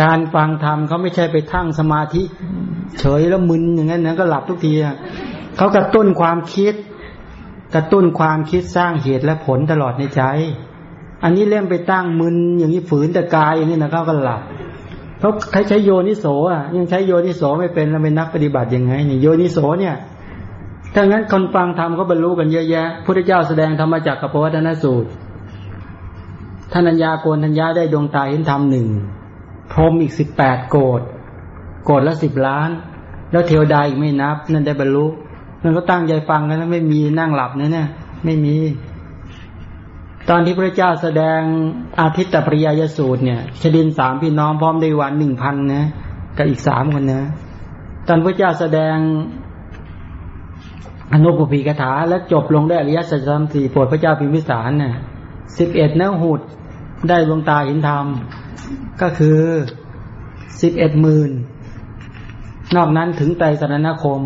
การฟังธรรมเขาไม่ใช่ไปทั้งสมาธิ เฉยแล้วมึนอย่างนั้นนะก็หลับทุกทีเขากระตุ้นความคิด กระตุ้นความคิดสร้างเหตุและผลตลอดในใจ อันนี้เล่มไปตั้งมึนอย่างนี้ฝืนแต่กายอย่างนี้นะเขาก็หลับเขาใครใช้โยนิโสอะยังใช้โยนิโสไม่เป็นแล้วเป็นนักปฏิบัติยังไงนี่โยนิโสเนี่ยถ้างั้นคนฟังธรรมก็บรรลุกันเยอะแยะพระเจ้าแสดงธรรมจักรกับปวัตนสูตรท่านัญญาโกนทัญญาได้ดวงตาเห็นธรรมหนึ่ง พรมอีกสิบแปดโกดโกดละสิบล้าน แล้วเทวดาอีกไม่นับ นั่นได้บรรลุนั่นก็ตั้งใจฟังกันแล้วไม่มีนั่งหลับเนี่ยเนี่ย ไม่มี ตอนที่พระเจ้าแสดงอาทิตตปริยายสูตรเนี่ยชดินสามพี่น้องพร้อมได้วันหนึ่งพันนะกับอีกสามคนนะ ตอนพระเจ้าแสดงอนุปปีกถาและจบลงได้อริยสัจธรรมสี่โปรดพระเจ้าพิมพิสารเนี่ยสิบเอ็ดเนื้อหุด ได้ดวงตาเห็นธรรม ก็คือสิบเอ็ดหมื่นนอกนั้นถึงไตรสรณคม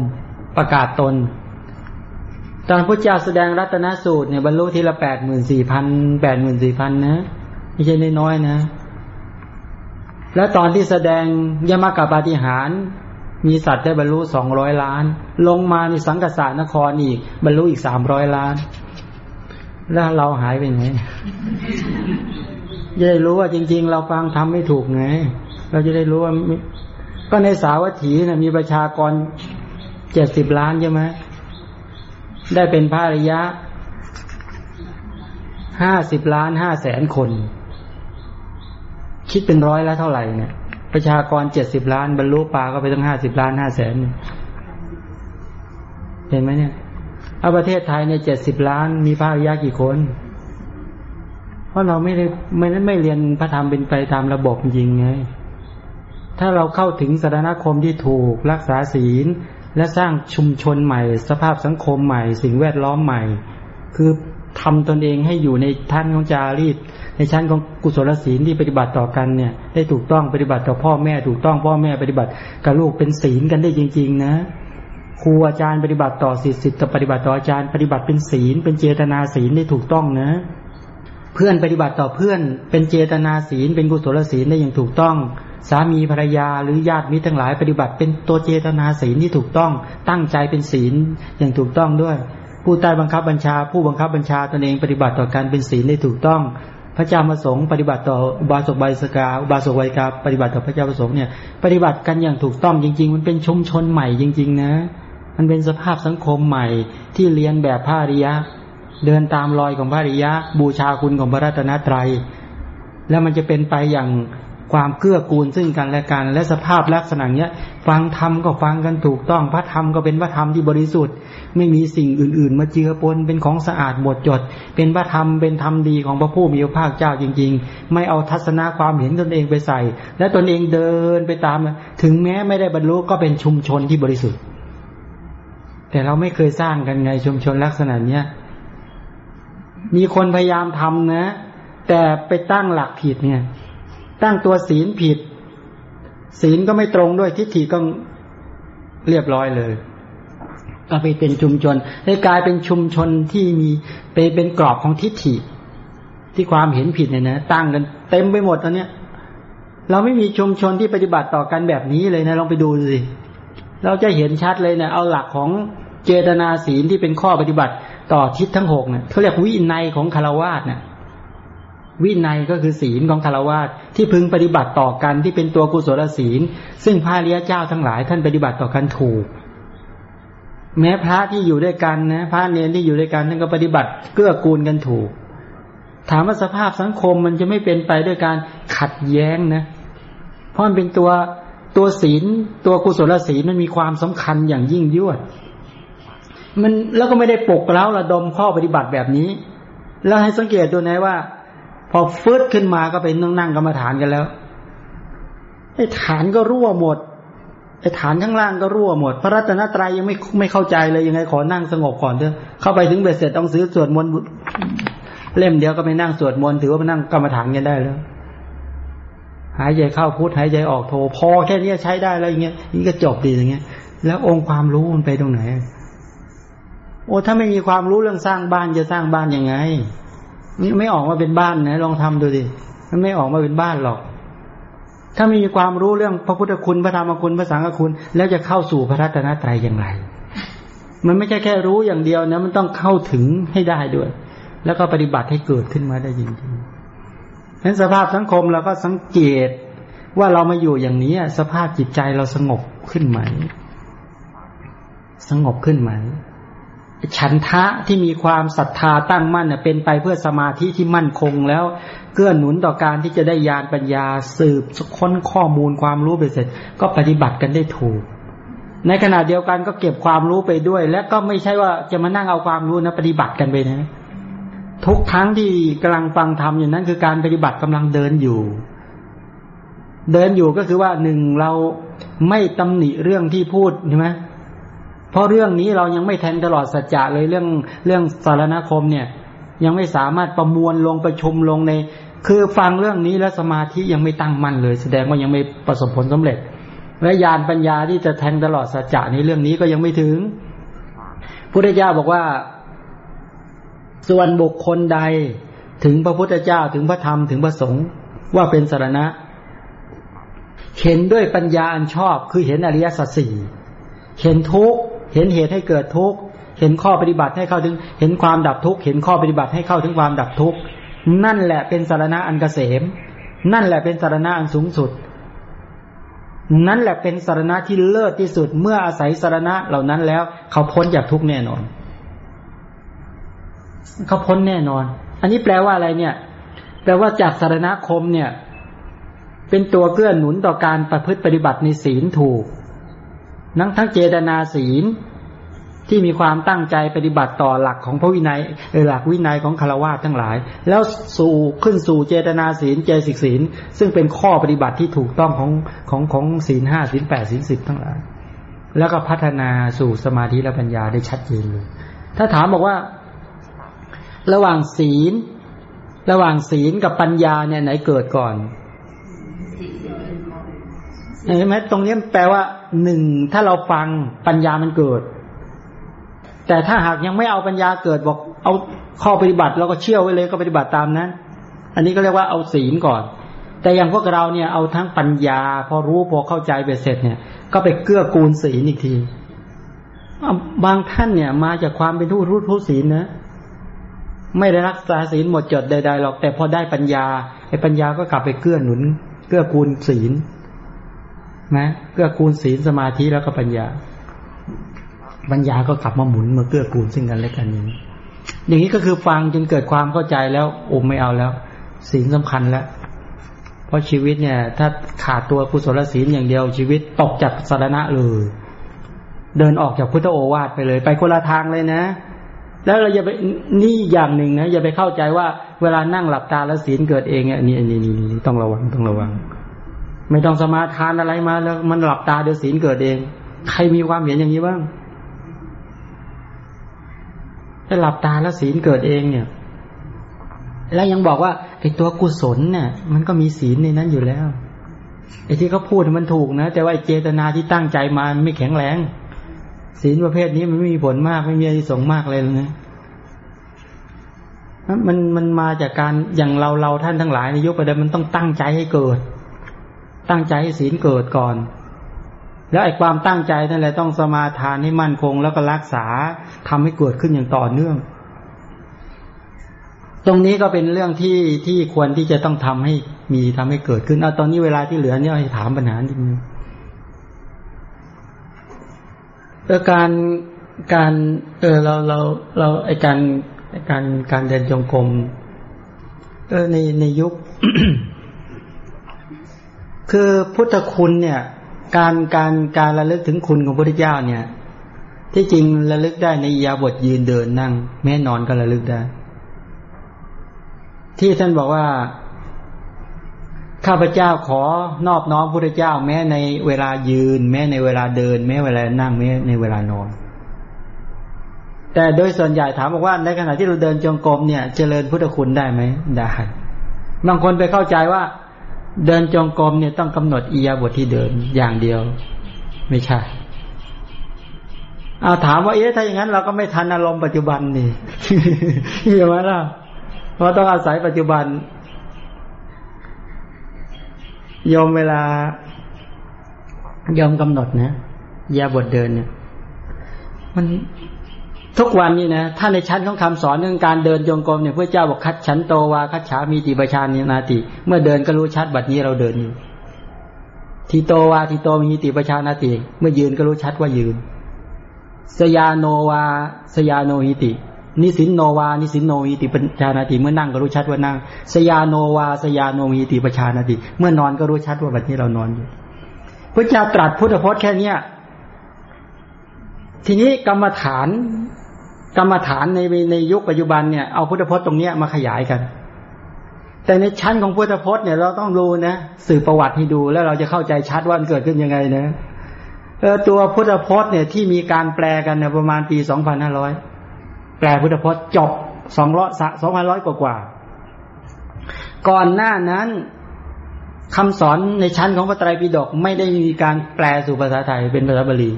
ประกาศตน ตอนพระเจ้าแสดงรัตนสูตรเนี่ยบรรลุทีละแปดหมื่นสี่พันแปดหมื่นสี่พันนะไม่ใช่น้อยนะ แล้วตอนที่แสดงยมกับปาฏิหาร มีสัตว์ได้บรรลุสองร้อยล้าน ลงมาในสังกษานครอีก บรรลุอีกสามร้อยล้าน แล้วเราหายไปไหน จะได้รู้ว่าจริง ๆ เราฟังทำไม่ถูกไง เราจะได้รู้ว่า ก็ในสาวัตถีนะมีประชากรเจ็ดสิบล้านใช่ไหมได้เป็นพระริยะห้าสิบล้านห้าแสนคน คิดเป็นร้อยแล้วเท่าไหร่เนี่ย ประชากรเจ็ดสิบล้าน บรรลุปาก็ไปตั้งห้าสิบล้านห้าแสนเห็นไหมเนี่ยเอาประเทศไทยเนี่ยเจ็ดสิบล้าน มีพระริยะกี่คน เพราะเราไม่ได้ไม่นั้ไม่เรียนพระธรรมเป็นไปตามระบบจริงไง ถ้าเราเข้าถึงสถานคมที่ถูกรักษาศีล และสร้างชุมชนใหม่ สภาพสังคมใหม่ สิ่งแวดล้อมใหม่ คือทำตนเองให้อยู่ในท่านของจารีตในชั้นของกุศลศีลที่ปฏิบัติต่อกันเนี่ย ได้ถูกต้องปฏิบัติต่อพ่อแม่ถูกต้องพ่อแม่ปฏิบัติกับลูกเป็นศีลกันได้จริง ๆ นะครูอาจารย์ปฏิบัติต่อสิทธิ์สิทธิ์ปฏิบัติต่ออาจารย์ปฏิบัติเป็นศีล เป็นเจตนาศีลได้ถูกต้องนะ เพื่อนปฏิบัติต่อเพื่อน เป็นเจตนาศีล เป็นกุศลศีลได้อย่างถูกต้อง สามีภรรยาหรือญาติมิตรทั้งหลาย ปฏิบัติเป็นตัวเจตนาศีลที่ถูกต้อง ตั้งใจเป็นศีลอย่างถูกต้องด้วย ผู้ใต้บังคับบัญชา ผู้บังคับบัญชาตนเองปฏิบัติต่อการเป็นศีลได้ถูกต้อง พระเจ้าประสงค์ปฏิบัติต่อบาสกใบสกาบาสกไวกาปฏิบัติต่อพระเจ้าประสงค์เนี่ยปฏิบัติกันอย่างถูกต้องจริง ๆ มันเป็นชุมชนใหม่จริง ๆ นะ มันเป็นสภาพสังคมใหม่ที่เรียนแบบพระอริยะ เดินตามรอยของพระริยะ บูชาคุณของพระรัตนตรัย แล้วมันจะเป็นไปอย่างความเกื้อกูลซึ่งกันและกัน และสภาพลักษณะเนี้ย ฟังธรรมก็ฟังกันถูกต้อง พระธรรมก็เป็นพระธรรมที่บริสุทธิ์ ไม่มีสิ่งอื่น ๆ มาเจือปนเป็นของสะอาดหมดจด เป็นพระธรรมเป็นธรรมดีของพระผู้มีพระภาคเจ้าจริง ๆ ไม่เอาทัศนะความเห็นตนเองไปใส่ และตนเองเดินไปตาม ถึงแม้ไม่ได้บรรลุก็เป็นชุมชนที่บริสุทธิ์ แต่เราไม่เคยสร้างกันไงชุมชนลักษณะเนี้ย มีคนพยายามทำนะ แต่ไปตั้งหลักผิดเนี่ย ตั้งตัวศีลผิด ศีลก็ไม่ตรงด้วยทิฏฐิก็เรียบร้อยเลยก็ไปเป็นชุมชนได้กลายเป็นชุมชนที่มีไปเป็นกรอบของทิฏฐิ ที่ความเห็นผิดเนี่ยนะตั้งกันเต็มไปหมดตอนเนี้ยเราไม่มีชุมชนที่ปฏิบัติต่อกันแบบนี้เลยนะลองไปดูสิเราจะเห็นชัดเลยเนะเอาหลักของเจตนาศีลที่เป็นข้อปฏิบัติ ต่อทิศทั้งหกเนี่ยเขาเรียกวินัยของคารวาสเนี่ยวินัยก็คือศีลของคารวาสที่พึงปฏิบัติต่อกันที่เป็นตัวกุศลศีล ซึ่งพระเรียเจ้าทั้งหลายท่านปฏิบัติต่อกันถูก แม้พระที่อยู่ด้วยกันนะพระเนรที่อยู่ด้วยกันท่านก็ปฏิบัติเกื้อกูลกันถูก ถามว่าสภาพสังคมมันจะไม่เป็นไปด้วยการขัดแย้งนะ เพราะมันเป็นตัวตัวศีล ตัวกุศลศีลมันมีความสำคัญอย่างยิ่งยวด มันแล้วก็ไม่ได้ปกแล้วระดมข้อปฏิบัติแบบนี้ แล้วให้สังเกตดูนะว่า พอฟืดขึ้นมาก็เป็นนั่งนั่งกรรมฐานกันแล้วไอ้ฐานก็รั่วหมดไอ้ฐานข้างล่างก็รั่วหมด พระรัตนตรัยยังไม่ไม่เข้าใจเลยยังไงขอนั่งสงบก่อนเถอะเข้าไปถึงเบ็ดเสร็จต้องซื้อสวดมนต์เล่มเดียวก็ไปนั่งสวดมนต์ถือว่าไปนั่งกรรมฐานกันได้แล้วหายใจเข้าพุทหายใจออกโทพอแค่นี้ใช้ได้แล้วอย่างเงี้ยนี่ก็จบดีอย่างเงี้ย แล้วองค์ความรู้มันไปตรงไหน โอ้ถ้าไม่มีความรู้เรื่องสร้างบ้านจะสร้างบ้านยังไงนี่ไม่ออกมาเป็นบ้านนะลองทำดูดิมันไม่ออกมาเป็นบ้านหรอก ถ้ามีความรู้เรื่องพระพุทธคุณพระธรรมคุณพระสังฆคุณ แล้วจะเข้าสู่พระรัตนตรัยอย่างไร มันไม่ใช่แค่รู้อย่างเดียวนะ มันต้องเข้าถึงให้ได้ด้วย แล้วก็ปฏิบัติให้เกิดขึ้นมาได้จริงๆนั้นสภาพสังคมเราก็สังเกตว่าเรามาอยู่อย่างนี้สภาพจิตใจเราสงบขึ้นไหม สงบขึ้นไหม ฉันทะที่มีความศรัทธาตั้งมั่นเป็นไปเพื่อสมาธิที่มั่นคงแล้ว เกื้อหนุนต่อการที่จะได้ญาณปัญญาสืบค้นข้อมูลความรู้ไปเสร็จ ก็ปฏิบัติกันได้ถูก ในขณะเดียวกันก็เก็บความรู้ไปด้วย และก็ไม่ใช่ว่าจะมานั่งเอาความรู้นะปฏิบัติกันไปนะ ทุกครั้งที่กำลังฟังธรรมอย่างนั้นคือการปฏิบัติกำลังเดินอยู่ เดินอยู่ก็คือว่าหนึ่งเราไม่ตำหนิเรื่องที่พูดใช่ไหม เพราะเรื่องนี้เรายังไม่แทนตลอดสัจจะเลยเรื่องเรื่องสารณคมเนี่ย ยังไม่สามารถประมวลลงประชุมลงใน คือฟังเรื่องนี้แล้วสมาธิยังไม่ตั้งมั่นเลย แสดงว่ายังไม่ประสบผลสำเร็จและญาณปัญญาที่จะแทงตลอดสัจจะในเรื่องนี้ก็ยังไม่ถึงพุทธเจ้าบอกว่า ส่วนบุคคลใดถึงพระพุทธเจ้าถึงพระธรรมถึงพระสงฆ์ว่าเป็นสารณะ เห็นด้วยปัญญาอันชอบคือเห็นอริยสัจสี่เห็นทุก เห็นเหตุให้เกิดทุกข์ เห็นข้อปฏิบัติให้เข้าถึง เห็นความดับทุกข์ เห็นข้อปฏิบัติให้เข้าถึงความดับทุกข์ นั่นแหละเป็นสารณะอันเกษม นั่นแหละเป็นสารณะอันสูงสุด นั่นแหละเป็นสารณะที่เลิศที่สุด เมื่ออาศัยสารณะเหล่านั้นแล้ว เขาพ้นจากทุกข์แน่นอน เขาพ้นแน่นอน อันนี้แปลว่าอะไรเนี่ย แปลว่าจากสารณคมเนี่ย เป็นตัวเกื้อหนุนต่อการประพฤติปฏิบัติในศีลถูก นั้งทั้งเจตนาศีลที่มีความตั้งใจปฏิบัติต่อหลักของพระวินัยหลักวินัยของคารวะทั้งหลาย แล้วสู่ขึ้นสู่เจตนาศีลเจสิกศีล ซึ่งเป็นข้อปฏิบัติที่ถูกต้องของของของศีลห้าศีลแปดศีลสิบทั้งหลาย แล้วก็พัฒนาสู่สมาธิและปัญญาได้ชัดเจนเลยถ้าถามบอกว่า ระหว่างศีล ระหว่างศีลกับปัญญาเนี่ยไหนเกิดก่อนเห็นไหมตรงนี้แปลว่า หนึ่งถ้าเราฟังปัญญามันเกิด แต่ถ้าหากยังไม่เอาปัญญาเกิดบอกเอาข้อปฏิบัติเราก็เชื่อไว้เลยก็ปฏิบัติตามนั้น อันนี้ก็เรียกว่าเอาศีลก่อน แต่อย่างพวกเราเนี่ยเอาทั้งปัญญา พอรู้พอเข้าใจไปเสร็จเนี่ย ก็ไปเกื้อกูลศีลอีกทีบางท่านเนี่ยมาจากความเป็นทูตรู้ทุศีลนะไม่ได้รักษาศีลหมดจดใดๆหรอกแต่พอได้ปัญญาไอ้ปัญญาก็กลับไปเกื้อหนุน เกื้อกูลศีล นะเกื้อกูลศีลสมาธิแล้วก็ปัญญา ปัญญาก็กลับมาหมุนมาเกื้อกูลซึ่งกันและกันนี้ อย่างนี้ก็คือฟังจนเกิดความเข้าใจแล้วโอ้ไม่เอาแล้ว ศีลสำคัญแล้ว เพราะชีวิตเนี่ย ถ้าขาดตัวกุศลศีลอย่างเดียวชีวิตตกจากสารณะเลยเดินออกจากพุทธโอวาทไปเลย ไปคนละทางเลยนะ แล้วเราอย่าไปนี่อย่างหนึ่งนะอย่าไปเข้าใจว่าเวลานั่งหลับตาแล้วศีลเกิดเองเนี่ยนี่นี่นี่ต้องระวังต้องระวัง ไม่ต้องสมาทานอะไรมาแล้ว มันหลับตาเดี๋ยวศีลเกิดเอง ใครมีความเห็นอย่างนี้บ้างถ้าหลับตาแล้วศีลเกิดเองเนี่ย แล้วยังบอกว่าไอ้ตัวกุศลเนี่ยมันก็มีศีลในนั้นอยู่แล้วไอ้ที่เขาพูดมันถูกนะ แต่ว่าเจตนาที่ตั้งใจมาไม่แข็งแรง ศีลประเภทนี้มันไม่มีผลมากไม่มีอะไรส่งมากเลยนะมันมันมาจากการอย่างเราเราท่านทั้งหลายในยุคปัจจุบันมันต้องตั้งใจให้เกิด ตั้งใจให้ศีลเกิดก่อน แล้วไอ้ความตั้งใจนั่นแหละต้องสมาทานให้มั่นคง แล้วก็รักษาทำให้เกิดขึ้นอย่างต่อเนื่อง ตรงนี้ก็เป็นเรื่องที่ที่ควรที่จะต้องทำให้มีทำให้เกิดขึ้นเอาตอนนี้เวลาที่เหลือเนี่ยให้ถามปัญหาทีนึงเออการการเออเราเราเราไอการการการเดินจงกรมเออในในยุค คือพุทธคุณเนี่ย การการการระลึกถึงคุณของพระพุทธเจ้าเนี่ย ที่จริงระลึกได้ในยาบทยืนเดินนั่ง แม้นอนก็ระลึกได้ ที่ท่านบอกว่าข้าพเจ้าขอนอบน้อมพระพุทธเจ้า แม้ในเวลายืน แม้ในเวลาเดิน แม้เวลานั่งแม้ในเวลานอน แต่โดยส่วนใหญ่ถามบอกว่าในขณะที่เราเดินจงกรมเนี่ย เจริญพุทธคุณได้ไหมได้บางคนไปเข้าใจว่า เดินจงกรมเนี่ยต้องกำหนดอียาบทที่เดินอย่างเดียว ไม่ใช่เอาถามว่าเอ๊ะถ้าอย่างนั้นเราก็ไม่ทันอารมณ์ปัจจุบันนี่เห็นไหมล่ะเพราะต้องอาศัยปัจจุบันยอมเวลายอมกำหนดนะยาบทเดินเนี่ย มัน ทุกวันนี้นะถ้าในชั้นของคำสอนเรื่องการเดินจงกรมเนี่ยพระเจ้าบอกคัดฉันโตวาคัดฉามีติประชานินาติ เมื่อเดินก็รู้ชัดบัดนี้เราเดินอยู่ทีโตวาทีโตมีติประชานาติ เมื่อยืนก็รู้ชัดว่ายืน สยาโนวาสยาโนหิติ นิสินโนวานิสินโนหิติปชานาติ เมื่อนั่งก็รู้ชัดว่านั่ง สยาโนวาสยาโนหิติประชานาติ เมื่อนอนก็รู้ชัดว่าบัดนี้เรานอนอยู่พระเจ้าตรัสพุทธพจน์แค่เนี้ยทีนี้กรรมฐาน กรรมฐานในในยุคปัจจุบันเนี่ยเอาพุทธพจน์ตรงเนี้ยมาขยายกัน แต่ในชั้นของพุทธพจน์เนี่ยเราต้องดูนะสื่อประวัติให้ดูแล้วเราจะเข้าใจชัดว่ามันเกิดขึ้นยังไงนะเออตัวพุทธพจน์เนี่ยที่มีการแปลกันเนี่ยประมาณปีสองพันห้าร้อยแปลพุทธพจน์จบสองร้อยสองพันร้อยกว่ากว่า ก่อนหน้านั้นคำสอนในชั้นของพระไตรปิฎกไม่ได้มีการแปลสู่ภาษาไทยเป็นภาษาบาลี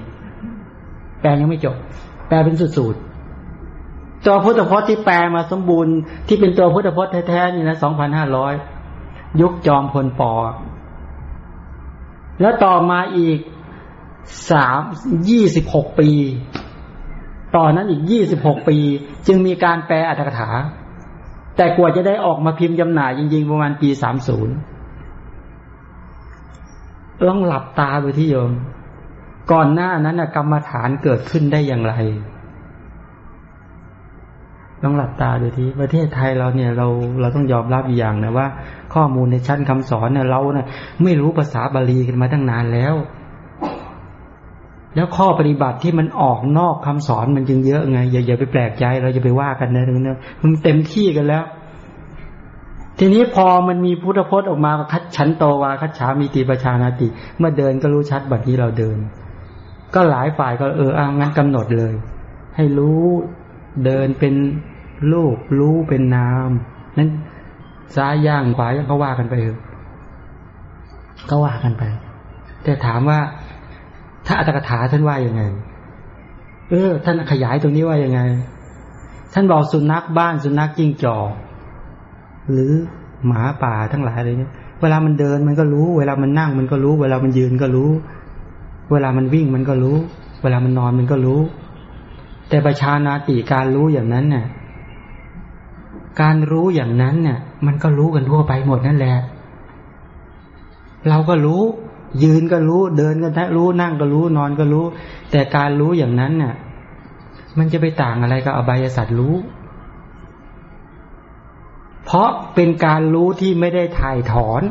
แปลยังไม่จบ แปลเป็นสูตร ตัวพุทธพจน์ที่แปลมาสมบูรณ์ที่เป็นตัวพุทธพจน์แท้ๆนี่นะสองพันห้าร้อยยุคจอมพลปอ แล้วต่อมาอีกสามยี่สิบหกปี ต่อนนั้นอีกยี่สิบหกปี จึงมีการแปลอัตถกถา แต่กว่าจะได้ออกมาพิมพ์จำหน่ายจริงๆประมาณปีสามศูนย์ลองหลับตาดูที่โยม ก่อนหน้านั้นกรรมฐานเกิดขึ้นได้อย่างไร ต้องหลับตาดูทีประเทศไทยเราเนี่ยเราเราต้องยอมรับอย่างนะว่า ข้อมูลในชั้นคำสอนเนี่ยเราเนะ่ยไม่รู้ภาษาบาลีกันมาตั้งนานแล้ว แล้วข้อปฏิบัติที่มันออกนอกคำสอนมันจึงเยอะไงอย่าอย่าไปแปลกใจเราจะไปว่ากันนะตรงนี้มันเต็มที่กันแล้ว ทีนี้พอมันมีพุทธพจน์ออกมาคัดฉันโตวาคัดฉามีติประชานาติ เมื่อเดินก็รู้ชัดบัดนี้เราเดิน ก็หลายฝ่ายก็เอออางั้นกำหนดเลย ให้รู้ เดินเป็นรูปรู้เป็นนามนั้นซ้ายย่างขวาย่างก็ว่ากันไปเถอะก็ว่ากันไป แต่ถามว่า ถ้าอัตถกถาท่านว่ายังไง เออ ท่านขยายตรงนี้ว่ายังไง ท่านบอกสุนัขบ้านสุนัขจิ้งจอกหรือหมาป่าทั้งหลายอะไรเนี่ยเวลามันเดินมันก็รู้ เวลามันนั่งมันก็รู้ เวลามันยืนก็รู้ เวลามันวิ่งมันก็รู้ เวลามันนอนมันก็รู้ แต่ประชานาติการรู้อย่างนั้นเนี่ยการรู้อย่างนั้นเนี่ย มันก็รู้กันทั่วไปหมดนั่นแหละ เราก็รู้ ยืนก็รู้ เดินก็รู้นั่งก็รู้ นอนก็รู้ แต่การรู้อย่างนั้นเนี่ยมันจะไปต่างอะไรกับอบายสัตว์รู้ เพราะเป็นการรู้ที่ไม่ได้ถ่ายถอน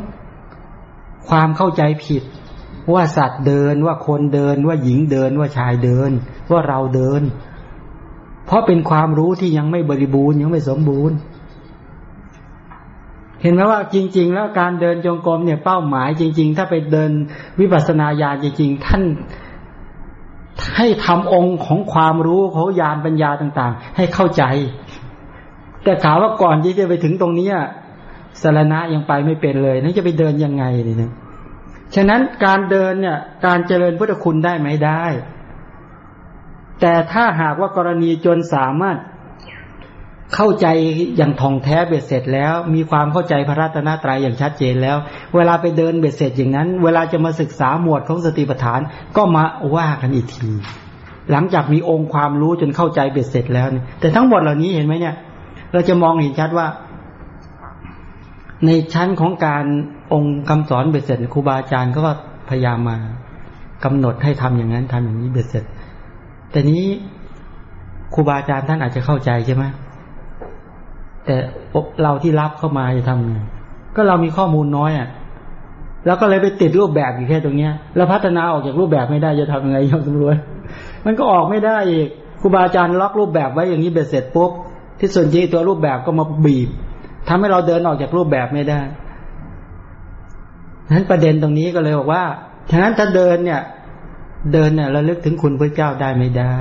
ความเข้าใจผิด ว่าสัตว์เดินว่าคนเดินว่าหญิงเดินว่าชายเดิน ว่าเราเดิน เพราะเป็นความรู้ที่ยังไม่บริบูรณ์ยังไม่สมบูรณ์ เห็นไหมว่าจริง ๆ แล้วการเดินจงกรมเนี่ยเป้าหมายจริง ๆ ถ้าไปเดินวิปัสสนาญาณจริง ๆ ท่านให้ทำองค์ของความรู้ของญาณปัญญาต่าง ๆ ให้เข้าใจ แต่ถามว่าก่อนที่จะไปถึงตรงนี้สารณะยังไปไม่เป็นเลยนั่นจะไปเดินยังไงเนี่ยฉะนั้นการเดินเนี่ย การเจริญพุทธคุณได้ไหมได้ แต่ถ้าหากว่ากรณีจนสามารถเข้าใจอย่างท่องแท้เบ็ดเสร็จแล้ว มีความเข้าใจพระรัตนตรัยอย่างชัดเจนแล้ว เวลาไปเดินเบ็ดเสร็จอย่างนั้น เวลาจะมาศึกษาหมวดของสติปัฏฐานก็มาว่ากันอีกที หลังจากมีองค์ความรู้จนเข้าใจเบ็ดเสร็จแล้วเนี่ยแต่ทั้งหมดเหล่านี้เห็นไหมเนี่ย เราจะมองเห็นชัดว่า ในชั้นของการองค์คำสอนเบ็ดเสร็จครูบาอาจารย์ก็พยายามมากำหนดให้ทำอย่างนั้นทำอย่างนี้เบ็ดเสร็จ แต่นี้ครูบาอาจารย์ท่านอาจจะเข้าใจใช่ไหมแต่เราที่รับเข้ามาจะทำไงก็เรามีข้อมูลน้อยอะ แล้วก็เลยไปติดรูปแบบอยู่แค่ตรงเนี้ย แล้วพัฒนาออกจากรูปแบบไม่ได้จะทำยังไงยอมตำรวจมันก็ออกไม่ได้อีกครูบาอาจารย์ล็อกรูปแบบไว้อย่างนี้เบ็ดเสร็จปุ๊บที่ส่วนที่ตัวรูปแบบก็มาบีบทำให้เราเดินออกจากรูปแบบไม่ได้นั้นประเด็นตรงนี้ก็เลยบอกว่าฉะนั้นถ้าเดินเนี่ย เดินเนี่ยระลึกถึงคุณพระเจ้าได้ไม่ได้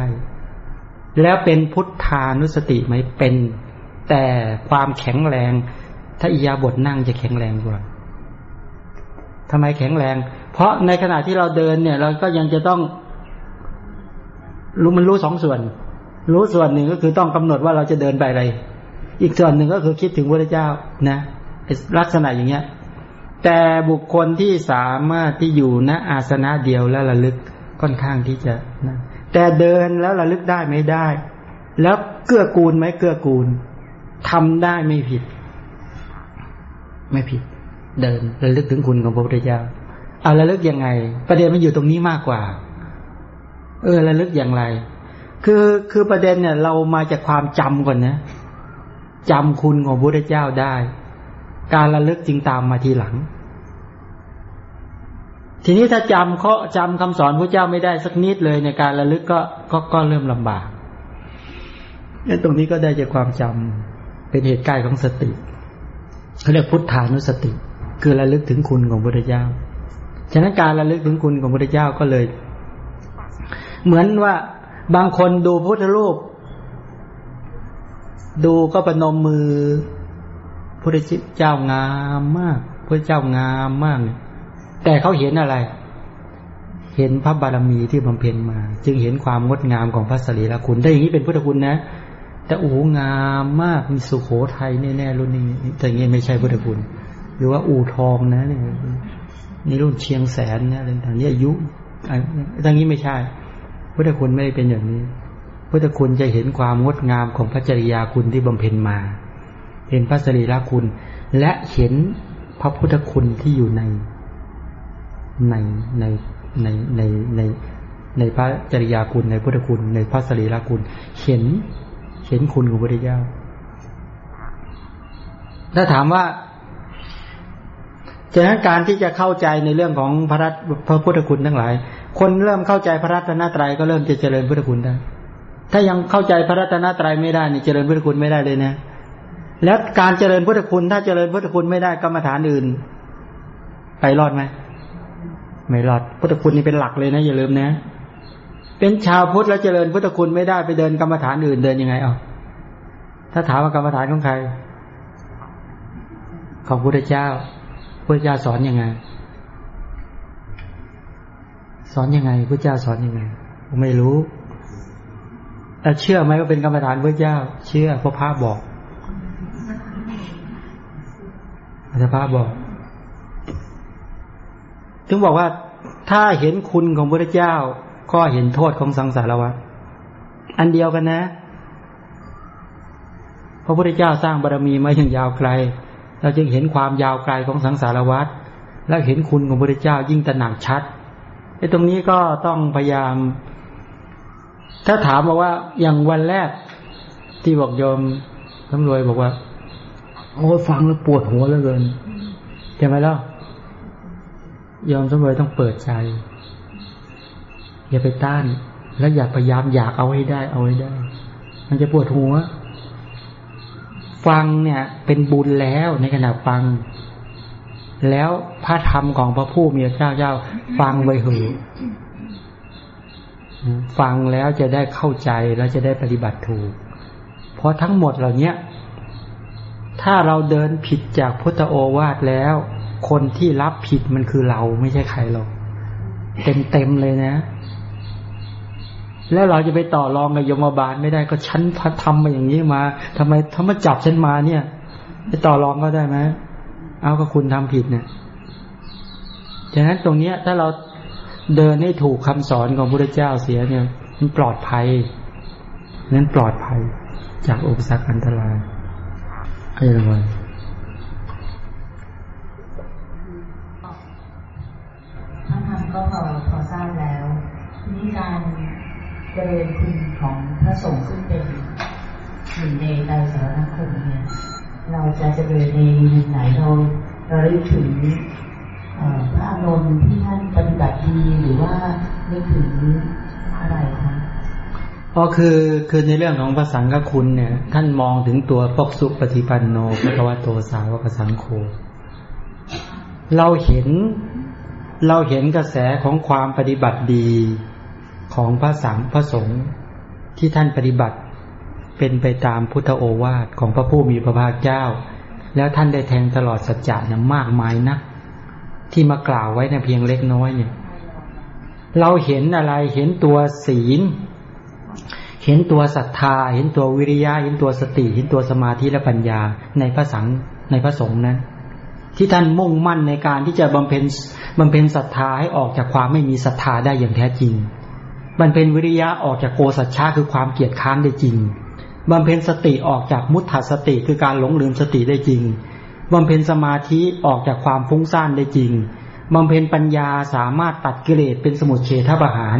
แล้วเป็นพุทธานุสติไหมเป็น แต่ความแข็งแรง ถ้าอิยาบทนั่งจะแข็งแรงกว่าทำไมแข็งแรง เพราะในขณะที่เราเดินเนี่ย เราก็ยังจะต้อง รู้มันรู้สองส่วน รู้ส่วนหนึ่งก็คือต้องกำหนดว่าเราจะเดินไปอะไร อีกส่วนหนึ่งก็คือคิดถึงพระเจ้านะลักษณะอย่างเงี้ย แต่บุคคลที่สามารถที่อยู่ณอาสนะเดียวแล้วระลึก ค่อนข้างที่จะนะแต่เดินแล้วระลึกได้ไม่ได้ แล้วเกื้อกูลไหมเกื้อกูลทำได้ไม่ผิด ไม่ผิด เดินระลึกถึงคุณของพระพุทธเจ้าเอาระลึกยังไง ประเด็นมันอยู่ตรงนี้มากกว่า เออระลึกอย่างไร คือคือประเด็นเนี่ย เรามาจากความจำก่อนนะจำคุณของพระพุทธเจ้าได้ การระลึกจึงตามมาทีหลัง ทีนี้ถ้าจำเขาจำคำสอนพระเจ้าไม่ได้สักนิดเลยในการระลึกก็ก็ก็เริ่มลำบากตรงนี้ก็ได้จากความจำเป็นเหตุใกล้ของสติเขาเรียกพุทธานุสติ คือระลึกถึงคุณของพระพุทธเจ้าฉะนั้นการระลึกถึงคุณของพระพุทธเจ้าก็เลย เหมือนว่าบางคนดูพุทธรูป ดูก็ประนมมือพระเจ้างามมากพระเจ้างามมาก แต่เขาเห็นอะไร เห็นพระบารมีที่บำเพ็ญมา จึงเห็นความงดงามของพระสรีระคุณได้อย่างนี้เป็นพุทธคุณนะ แต่อ้งามมากมีสุโขทัยแน่ๆรุ่นนี้แต่เงี้ยไม่ใช่พุทธคุณ หรือว่าอูทองนะเนี่ยนี่รุ่นเชียงแสนนะอะไรต่างๆนี่อายุทั้งนี้ไม่ใช่ พุทธคุณไม่ได้เป็นอย่างนี้ พุทธคุณจะเห็นความงดงามของพระจริยาคุณที่บำเพ็ญมา เห็นพระสรีระคุณ และเห็นพระพุทธคุณที่อยู่ใน ในในในในในในพระจริยาคุณในพุทธคุณ ในพระสรีระคุณ เห็น เห็นคุณของพระพุทธเจ้าถ้าถามว่าฉะนั้นการที่จะเข้าใจในเรื่องของพระพระพุทธคุณทั้งหลาย คนเริ่มเข้าใจพระรัตนตรัยก็เริ่มจะเจริญพุทธคุณได้ ถ้ายังเข้าใจพระรัตนตรัยไม่ได้นี่เจริญพุทธคุณไม่ได้เลยนะ แล้วการเจริญพุทธคุณ ถ้าเจริญพุทธคุณไม่ได้กรรมฐานอื่น ไปรอดไหม ไม่รอดพุทธคุณนี่เป็นหลักเลยนะอย่าลืมนะ เป็นชาวพุทธแล้วเจริญพุทธคุณไม่ได้ไปเดินกรรมฐานอื่นเดินยังไงเอาถ้าถามว่ากรรมฐานของใคร ของพุทธเจ้าพุทธเจ้าสอนยังไง สอนยังไงพุทธเจ้าสอนยังไงผมไม่รู้แต่เชื่อไหมว่าเป็นกรรมฐานพุทธเจ้า เชื่อเพราะพระบอกพระพระบอก ถึงบอกว่าถ้าเห็นคุณของพระเจ้า ก็เห็นโทษของสังสารวัฏอันเดียวกันนะ พระพุทธเจ้าสร้างบารรมีมาอย่างยาวไกล เราจึงเห็นความยาวไกลของสังสารวัฏและเห็นคุณของพระพุทธเจ้ายิ่งตระหนักชัดไอ้ตรงนี้ก็ต้องพยายาม ถ้าถามบอกว่าอย่างวันแรกที่บอกโยมตำรวจบอกว่าโอ้ฟังแล้วปวดหัวเหลือเกินใช่ไหมล่ะ ยอมสมรวยต้องเปิดใจ อย่าไปต้าน แล้วอย่าพยายามอยากเอาให้ได้ เอาให้ได้ มันจะปวดหัว ฟังเนี่ย เป็นบุญแล้วในขณะฟัง แล้วพระธรรมของพระผู้มีพระเจ้าเจ้า ฟังไว้หูฟังแล้วจะได้เข้าใจแล้วจะได้ปฏิบัติถูก เพราะทั้งหมดเหล่านี้ถ้าเราเดินผิดจากพุทธโอวาทแล้ว คนที่รับผิดมันคือเราไม่ใช่ใครหรอกเต็มเต็มเลยนะ แล้วเราจะไปต่อรองกับยมบาลไม่ได้ก็ฉันทำมาอย่างนี้มาทำไมถ้ามาจับฉันมาเนี่ย ไปต่อรองก็ได้ไหมเอาก็คุณทำผิดเนี่ยฉะนั้นตรงเนี้ย ถ้าเราเดินให้ถูกคำสอนของพระเจ้าเสียเนี่ย มันปลอดภัยนั้นปลอดภัยจากอุปสรรคอันตรายอะไรวะท่ การเจริญคุณของพระสงฆ์ซึ่งเป็นหนึ่งในใจสารนคมเนี่ยเราจะเจริญในมุมไหนเราเราได้ถึงพระอารมณ์ที่ท่านปฏิบัติดีหรือว่าได้ถึงอะไรคะก็คือคือในเรื่องของภาษากคุณเนี่ย ท่านมองถึงตัวปกสุปฏิปันโนพระวโตสาวกสังโฆเราเห็นเราเห็นกระแสของความปฏิบัติดี ของพระสังพระสงฆ์ที่ท่านปฏิบัติ เป็นไปตามพุทธโอวาทของพระผู้มีพระภาคเจ้า แล้วท่านได้แทงตลอดสัจจะนะมากมายนัก ที่มากล่าวไว้ในเพียงเล็กน้อยเนี่ยเราเห็นอะไรเห็นตัวศีล เห็นตัวศรัทธา เห็นตัววิริยะ เห็นตัวสติ เห็นตัวสมาธิและปัญญาในพระสังในพระสงฆ์นั้นที่ท่านมุ่งมั่นในการที่จะบำเพ็ญบำเพ็ญศรัทธาให้ออกจากความไม่มีศรัทธาได้อย่างแท้จริง บำเพ็ญวิริยะออกจากโกสัจฉาคือความเกียจค้านได้จริงบำเพ็ญสติออกจากมุตถสติคือการหลงลืมสติได้จริงบำเพ็ญสมาธิออกจากความฟุ้งซ่านได้จริงบำเพ็ญปัญญาสามารถตัดกิเลสเป็นสมุทเฉทประหาร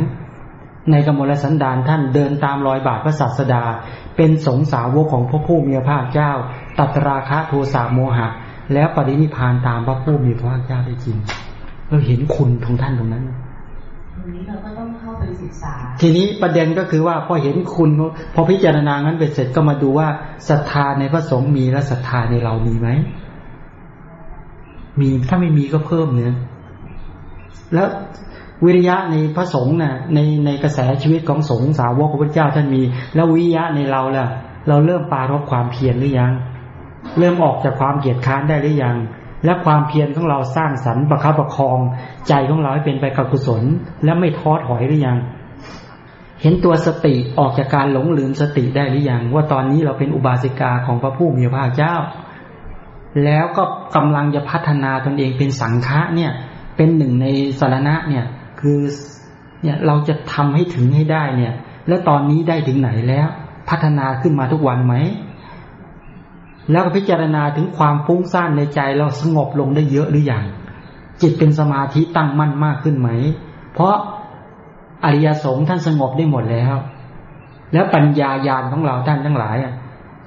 ในกมลสันดานท่านเดินตามรอยบาทพระศาสดา เป็นสงสาวกของพระผู้มีพระภาคเจ้า ตัตราคะโทสะโมหะ แล้วปรินิพานตามพระผู้มีพระภาคเจ้าได้จริงเราเห็นคุณของท่านตรงนั้น นี้เราก็ต้องเข้าไปศึกษา ทีนี้ประเด็นก็คือว่าพอเห็นคุณพอพิจารณางั้นเบ็ดเสร็จก็มาดูว่าศรัทธาในพระสงฆ์มีและศรัทธาในเรามีไหมมีถ้าไม่มีก็เพิ่มเนี่ยแล้ววิริยะในพระสงฆ์น่ะในในกระแสชีวิตของสงฆ์สาวกของพระเจ้าท่านมี แล้ววิริยะในเราล่ะ เราเริ่มปารบความเพียรหรือยัง เริ่มออกจากความเกียจค้านได้หรือยัง และความเพียรของเราสร้างสรรค์ประคับประคอง ใจของเราให้เป็นไปกับกุศล และไม่ท้อถอยหรือยัง เห็นตัวสติออกจากการหลงลืมสติได้หรือยัง ว่าตอนนี้เราเป็นอุบาสิกาของพระผู้มีพระเจ้า แล้วก็กำลังจะพัฒนาตนเองเป็นสังฆะเนี่ย เป็นหนึ่งในสารณะเนี่ยคือเนี่ยเราจะทำให้ถึงให้ได้เนี่ย แล้วตอนนี้ได้ถึงไหนแล้ว พัฒนาขึ้นมาทุกวันไหม แล้วก็พิจารณาถึงความฟุ้งซ่านในใจเราสงบลงได้เยอะหรืออยังจิตเป็นสมาธิตั้งมั่นมากขึ้นไหม เพราะอริยสงฆ์ท่านสงบได้หมดแล้ว แล้วปัญญาญาณของเราท่านทั้งหลาย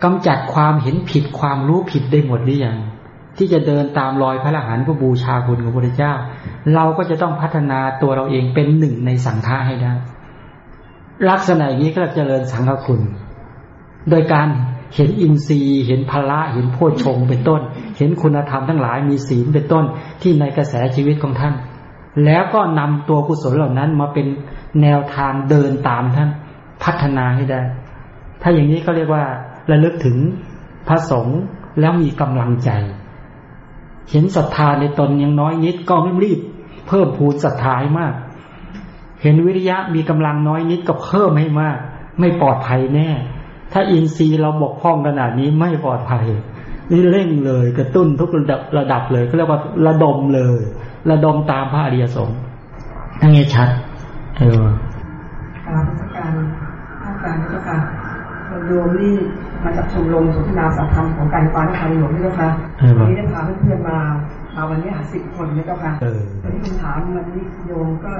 กำจัดความเห็นผิดความรู้ผิดได้หมดหรือยังที่จะเดินตามรอยพระอรหันต์ผู้บูชาคุณของพระเจ้า เราก็จะต้องพัฒนาตัวเราเองเป็นหนึ่งในสังฆะให้ได้ลักษณะอย่างนี้ก็จะเจริญสังฆคุณ โดยการ เห็นอินทรีย์ เห็นพละเห็นโพชฌงเป็นต้น เห็นคุณธรรมทั้งหลายมีศีลเป็นต้นที่ในกระแสชีวิตของท่าน แล้วก็นำตัวกุศลเหล่านั้นมาเป็นแนวทางเดินตามท่านพัฒนาให้ได้ ถ้าอย่างนี้ก็เรียกว่าระลึกถึงพระสงฆ์แล้วมีกำลังใจ เห็นศรัทธาในตนยังน้อยนิดก็ไม่รีบเพิ่มพูนศรัทธาให้มาก เห็นวิริยะมีกำลังน้อยนิดก็เพิ่มให้มาก ไม่ปลอดภัยแน่ ถ้าอินทรีย์เราบกพร่องขนาดนี้ไม่ปลอดภัยนี่เร่งเลยกระตุ้นทุกระดับระดับเลยเขาเรียกว่าระดมเลย ระดมตามพระอริยสงฆ์ทั้งนี้ชัดเออการราชการอาจารย์เจ้าค่ะโยมนี่มาจากชมรมสนทนาสัมพันธ์ของการฟ้านครหลวงนี่เจ้าค่ะวันนี้ได้พาเพื่อนๆมามาวันนี้หาสิบคนนี่เจ้าค่ะวันนี้คำถามวันนี้โยมก็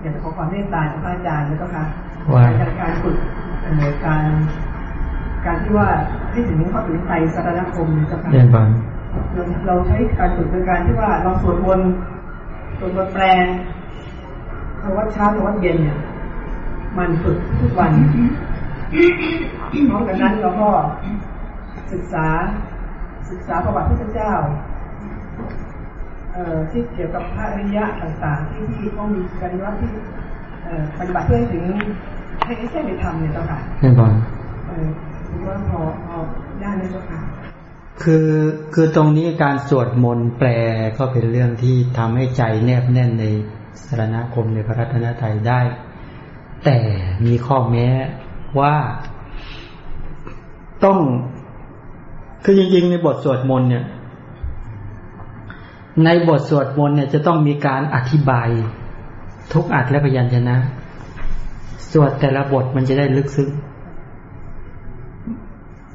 อยากจะขอความเมตตาจากพระอาจารย์นี่เจ้าค่ะการการฝึกการ การที่ว่าให้ถึงเข้าถึงใจสารณคมเจ้าค่ะเราใช้การฝึกเป็นการที่ว่าเราสวดมนต์สวดมนต์แปลงคำว่าเช้าคำว่าเย็นเนี่ย มันฝึกทุกวันนอกจากนั้นเราก็ศึกษาศึกษาประวัติพระเจ้าที่เกี่ยวกับพระอริยะต่างๆ ที่ที่ต้องมีการว่าที่ปฏิบัติเพื่อให้ถึงให้ได้ใช่ในธรรมเนี่ยเจ้าค่ะแน่นอนถือ ว่าพอพอได้ไหมเจ้าค่ะคือคือตรงนี้การสวดมนต์แปลก็เป็นเรื่องที่ทำให้ใจแนบแน่นในสารณคมในพระรัตนตรัยได้ แต่มีข้อแม้ว่าต้อง คือจริงๆในบทสวดมนต์เนี่ย ในบทสวดมนต์เนี่ยจะต้องมีการอธิบายทุกอัดและพยัญชนะ สวดแต่ละบทมันจะได้ลึกซึ้ง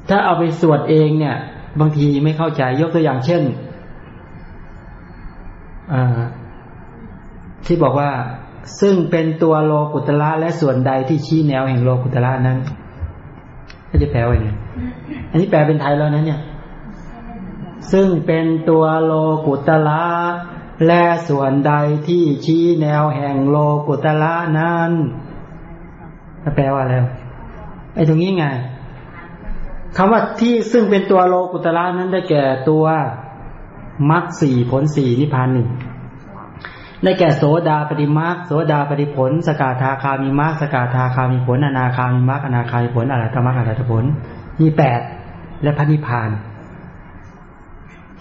ถ้าเอาไปสวดเองเนี่ย บางทีไม่เข้าใจยกตัวอย่างเช่นที่บอกว่าซึ่งเป็นตัวโลกุตละและส่วนใดที่ชี้แนวแห่งโลกุตละนั้นก็จะแปลว่าไงอันนี้แปลเป็นไทยแล้วนะเนี่ย ซึ่งเป็นตัวโลกุตละและส่วนใดที่ชี้แนวแห่งโลกุตละนั้นแปลว่าอะไรไอ้ตรงนี้ไง คำว่าที่ซึ่งเป็นตัวโลกุตละนั้นได้แก่ตัวมรรคสี่ผลสี่นิพพานหนึ่งได้แก่โสดาปฏิมาโสดาปฏิผล สกาธาคามีมาสกาธาคามีผลอนาคามีมาอนาคามีผลอะไรธรรมะอะไรผล มีแปดและพระนิพพาน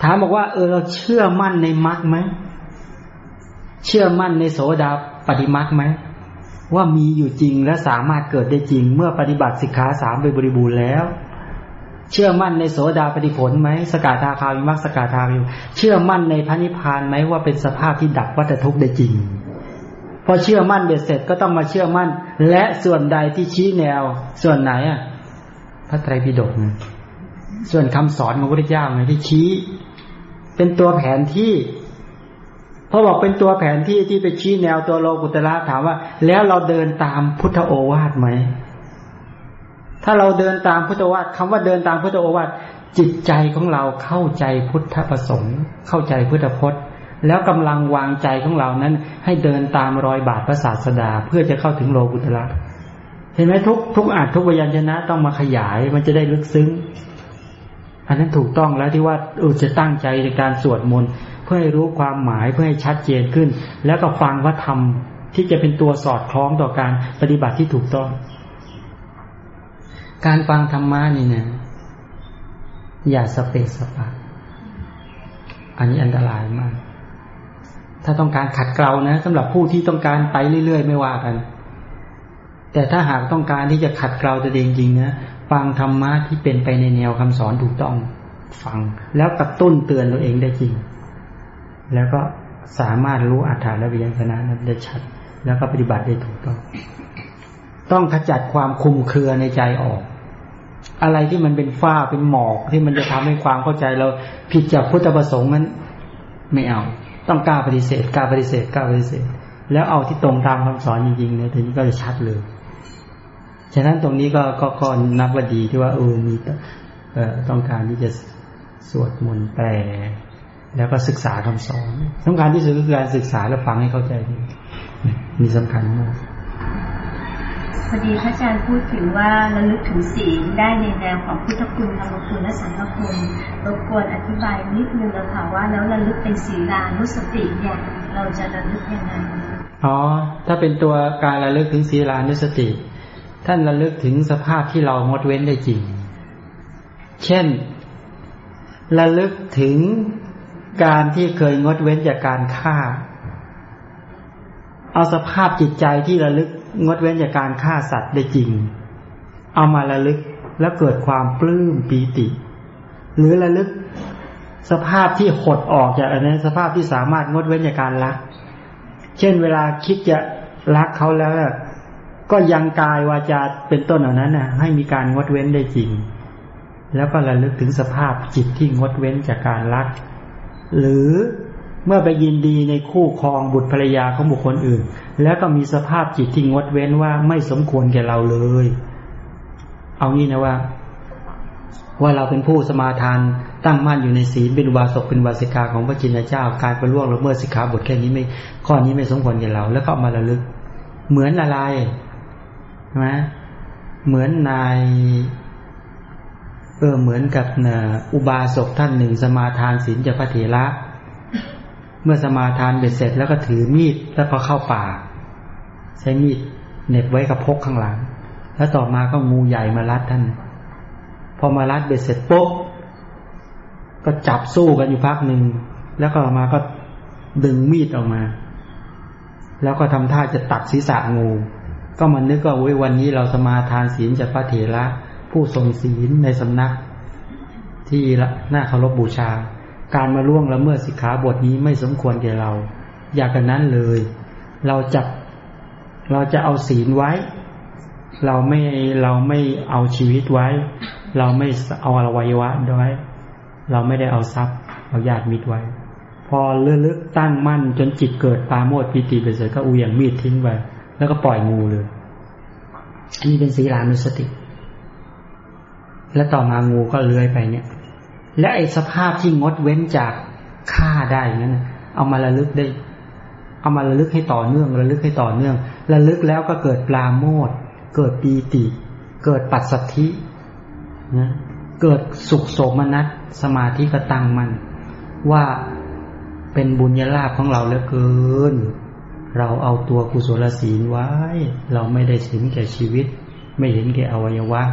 ถามบอกว่า เออเราเชื่อมั่นในมรรคไหมเชื่อมั่นในโสดาปฏิมรรคไหมว่ามีอยู่จริงและสามารถเกิดได้จริงเมื่อปฏิบัติสิกขาสามไปบริบูรณ์แล้ว เชื่อมั่นในโสดาปฏิผลไหมสกาธาคาวิมักสกาธาวิเชื่อมั่นในพระนิพพานไหมว่าเป็นสภาพที่ดับวัฏทุกข์ได้จริง พอเชื่อมั่นเบ็ดเสร็จก็ต้องมาเชื่อมั่น และส่วนใดที่ชี้แนว ส่วนไหนอะพระไตรปิฎกส่วนคำสอนของพระพุทธเจ้าไงที่ชี้ เป็นตัวแผนที่พอบอกเป็นตัวแผนที่ที่ไปชี้แนวตัวโลกุตระถามว่า แล้วเราเดินตามพุทธโอวาทไหม ถ้าเราเดินตามพุทธวาทคำว่าเดินตามพุทธโอวาทจิตใจของเราเข้าใจพุทธประสงค์ เข้าใจพุทธพจน์ แล้วกำลังวางใจของเรานั้น ให้เดินตามรอยบาทพระศาสดา เพื่อจะเข้าถึงโลกุตระเห็นไหมทุกทุกอาจทุกวิญญาณชนะต้องมาขยายมันจะได้ลึกซึ้ง อันนั้นถูกต้องแล้วที่ว่าเออจะตั้งใจในการสวดมนต์เพื่อให้รู้ความหมายเพื่อให้ชัดเจนขึ้น แล้วก็ฟังว่าธรรมที่จะเป็นตัวสอดคล้องต่อการปฏิบัติที่ถูกต้อง การฟังธรรมะนี่เนี่ยอย่าสเปสสปะอันนี้อันตรายมาก ถ้าต้องการขัดเกลานะสำหรับผู้ที่ต้องการไปเรื่อยๆ ไม่ว่ากัน แต่ถ้าหากต้องการที่จะขัดเกลาตัวเองจริงนะฟังธรรมะที่เป็นไปในแนวคำสอนถูกต้องฟัง แล้วกระตุ้นเตือนตัวเองได้จริง แล้วก็สามารถรู้อัตถาและวิญญาณนั้นได้ชัด แล้วก็ปฏิบัติได้ถูกต้อง ต้องขจัดความคุมเครือในใจออก อะไรที่มันเป็นฝ้าเป็นหมอกที่มันจะทำให้ความเข้าใจเราผิดจากพุทธประสงค์นั้น ไม่เอา ต้องกล้าปฏิเสธกล้าปฏิเสธกล้าปฏิเสธ แล้วเอาที่ตรงตามคำสอนจริงๆเนี่ยทีนี้ก็จะชัดเลยฉะนั้นตรงนี้ก็ก็ก็นับว่าดีที่ว่าเออมีเอ่อต้องการที่จะสวดมนต์แปลแล้วก็ศึกษาคำสอนสำคัญที่สุดคือการศึกษาและฟังให้เข้าใจนี่สำคัญมาก พอดีพระอาจารย์พูดถึงว่าระลึกถึงศีลได้ในแนวของพุทธคุณธรรมคุณและสังฆคุณรบกวนอธิบายนิดนึงนะคะว่าแล้วระลึกเป็นศีลานุสติเนี่ยเราจะระลึกยังไงอ๋อ ถ้าเป็นตัวการระลึกถึงศีลานุสติ ท่านระลึกถึงสภาพที่เรางดเว้นได้จริง เช่น ระลึกถึงการที่เคยงดเว้นจากการฆ่า เอาสภาพจิตใจที่ระลึก งดเว้นจากการฆ่าสัตว์ได้จริง เอามาระลึกแล้วเกิดความปลื้มปีติ หรือระลึกสภาพที่หดออกจากอันนั้นสภาพที่สามารถงดเว้นจากการรัก เช่น เวลาคิดจะรักเขาแล้ว ก็ยังกายวาจาเป็นต้นเหล่านั้นนะให้มีการงดเว้นได้จริง แล้วก็ระลึกถึงสภาพจิตที่งดเว้นจากการรัก หรือ เมื่อไปยินดีในคู่ครองบุตรภรรยาของบุคคลอื่น แล้วก็มีสภาพจิตที่งดเว้นว่าไม่สมควรแก่เราเลย เอางี้นะว่า ว่าเราเป็นผู้สมาทานตั้งมั่นอยู่ในศีลเป็นวาสกเป็นวาสิกาของพระจินเจ้า การไปล่วงละเมิดสิกขาบทแค่นี้ไม่ ข้อนี้ไม่สมควรแก่เรา แล้วก็มาระลึก เหมือนอะไรนะเหมือนนายเออเหมือนกับเนอุบาสกท่านหนึ่งสมาทานศีลจากพระเถระ มื่อสมาทานเบ็ดเสร็จแล้วก็ถือมีดแล้วก็เข้าป่า ใช้มีดเน็บไว้กับพกข้างหลัง แล้วต่อมาก็งูใหญ่มารัดท่าน พอมารัดเบ็ดเสร็จปุ๊บก็จับสู้กันอยู่พักหนึ่งแล้วก็มาก็ดึงมีดออกมา แล้วก็ทำท่าจะตัดศีรษะงู ก็มันนึกว่าวันนี้เราสมาทานศีลจากพระเถระผู้ทรงศีลในสำนัก ที่ละหน้าเคารพบบูชา การมาล่วงละเมิดสิกขาบทนี้ไม่สมควรแก่เรา อยากกันนั้นเลย เราจะเราจะเอาศีลไว้ เราไม่เราไม่เอาชีวิตไว้ เราไม่เอาอวัยวะไว้ เราไม่ได้เอาทรัพย์ เอาญาติมิตรไว้ พอเลือกลึกตั้งมั่นจนจิตเกิดปาโมดปีติไปเสร็จก็อุยงมีดทิ้งไปแล้วก็ปล่อยงูเลยอันนี้เป็นศีลานุสติ แล้วต่อมางูก็เลื้อยไปเนี่ย และไอ้สภาพที่งดเว้นจากฆ่าได้นั้นเอามาระลึกได้ เอามาระลึกให้ต่อเนื่องระลึกให้ต่อเนื่องระลึกแล้วก็เกิดปลาโมดเกิดปีติ เกิดปัสสัทธินะเกิดสุขโสมนัสสมาธิก็ตั้งมันว่าเป็นบุญญาลาภของเราเหลือเกิน เราเอาตัวกุศลศีลไว้ เราไม่ได้สินแก่ชีวิต ไม่เห็นแก่อวัยวะ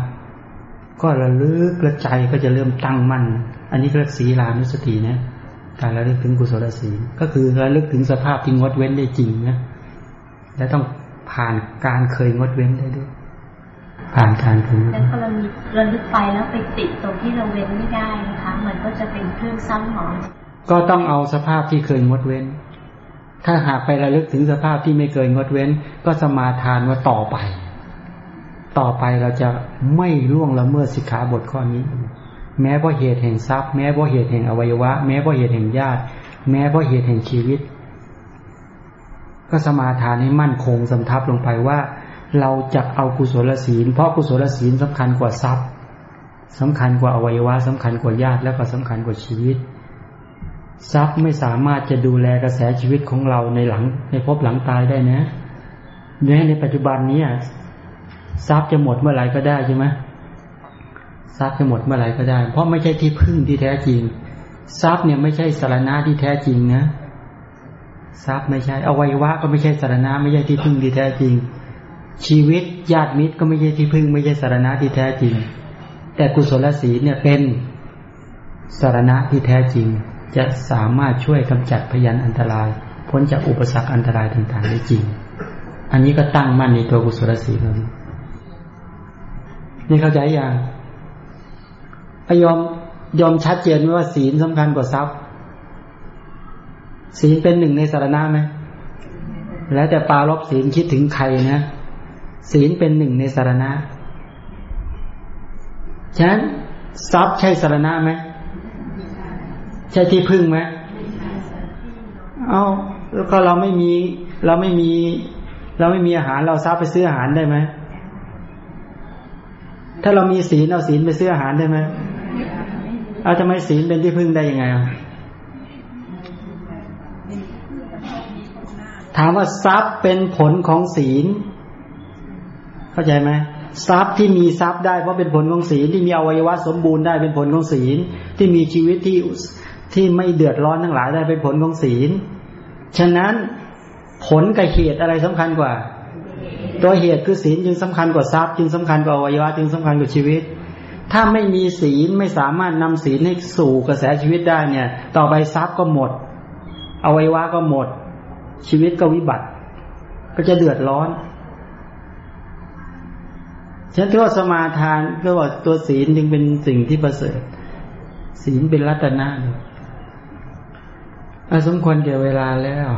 ก็ระลึกกระใจก็จะเริ่มตั้งมั่น อันนี้เรียกศีลานุสตินะ การระลึกถึงกุศลศีลก็คือระลึกถึงสภาพที่งดเว้นได้จริงนะ และต้องผ่านการเคยงดเว้นได้ด้วย ผ่านการถึงแล้วพอเรามีระลึกไปแล้วไปติดตรงที่เราเว้นไม่ได้นะคะมันก็จะเป็นเครื่องซ้ำหมองก็ต้องเอาสภาพที่เคยงดเว้น ถ้าหากไประลึกถึงสภาพที่ไม่เคยงดเว้น ก็สมาทานว่าต่อไป ต่อไปเราจะไม่ล่วงละเมิดสิกขาบทข้อนี้ แม้เพราะเหตุแห่งทรัพย์ แม้เพราะเหตุแห่งอวัยวะ แม้เพราะเหตุแห่งญาติ แม้เพราะเหตุแห่งชีวิต ก็สมาทานให้มั่นคงสำทับลงไปว่า เราจะเอากุศลศีล เพราะกุศลศีลสำคัญกว่าทรัพย์สำคัญกว่าอวัยวะสำคัญกว่าญาติ แล้วก็สำคัญกว่าชีวิต ทรัพย์ไม่สามารถจะดูแลกระแสชีวิตของเราในหลังในภพหลังตายได้นะแม้ในปัจจุบันนี้ ทรัพย์จะหมดเมื่อไหร่ก็ได้ใช่ไหมทรัพย์จะหมดเมื่อไหร่ก็ได้ เพราะไม่ใช่ที่พึ่งที่แท้จริง ทรัพย์เนี่ยไม่ใช่สารณะที่แท้จริงนะ ทรัพย์ไม่ใช่อวัยวะก็ไม่ใช่สารณะไม่ใช่ที่พึ่งที่แท้จริง ชีวิตญาติมิตรก็ไม่ใช่ที่พึ่ง ไม่ใช่สารณะที่แท้จริง แต่กุศลศีลเนี่ยเป็นสารณะที่แท้จริง จะสามารถช่วยกำจัดพยันอันตราย พ้นจากอุปสรรคอันตรายต่างๆได้จริง อันนี้ก็ตั้งมั่นในตัวกุศลศีลแล้ว นี่เข้าใจอย่างยอมยอมชัดเจนไหมว่าศีลสำคัญกว่าทรัพย์ ศีลเป็นหนึ่งในสารณะไหมแล้วแต่ปาลบศีลคิดถึงใครนะศีลเป็นหนึ่งในสารณะฉะนั้นทรัพย์ใช่สารณะไหมใช่ที่พึ่งไหมเอาแล้วก็เราไม่มี เราไม่มี เราไม่มีอาหารเราซับไปซื้ออาหารได้ไหม ถ้าเรามีศีลเอาศีลไปซื้ออาหารได้ไหมเอาทำไมศีลเป็นที่พึ่งได้ยังไงถามว่าทรัพย์เป็นผลของศีล เข้าใจไหมทรัพย์ที่มีทรัพย์ได้เพราะเป็นผลของศีลที่มีอวัยวะสมบูรณ์ได้เป็นผลของศีล ที่มีชีวิตที่ที่ไม่เดือดร้อนทั้งหลายได้เป็นผลของศีล ฉะนั้นผลกับเหตุอะไรสำคัญกว่า ตัวเหตุคือศีลจึงสำคัญกว่าทรัพย์จึงสำคัญกว่าอวัยวะจึงสำคัญกว่าชีวิต ถ้าไม่มีศีลไม่สามารถนำศีลให้สู่กระแสชีวิตได้เนี่ย ต่อไปทรัพย์ก็หมด อวัยวะก็หมด ชีวิตก็วิบัติ ก็จะเดือดร้อนฉันถือว่าสมาทานก็ว่าตัวศีลจึงเป็นสิ่งที่ประเสริฐ ศีลเป็นรัตนะเลยสมควรเกี่ยวเวลาแล้ว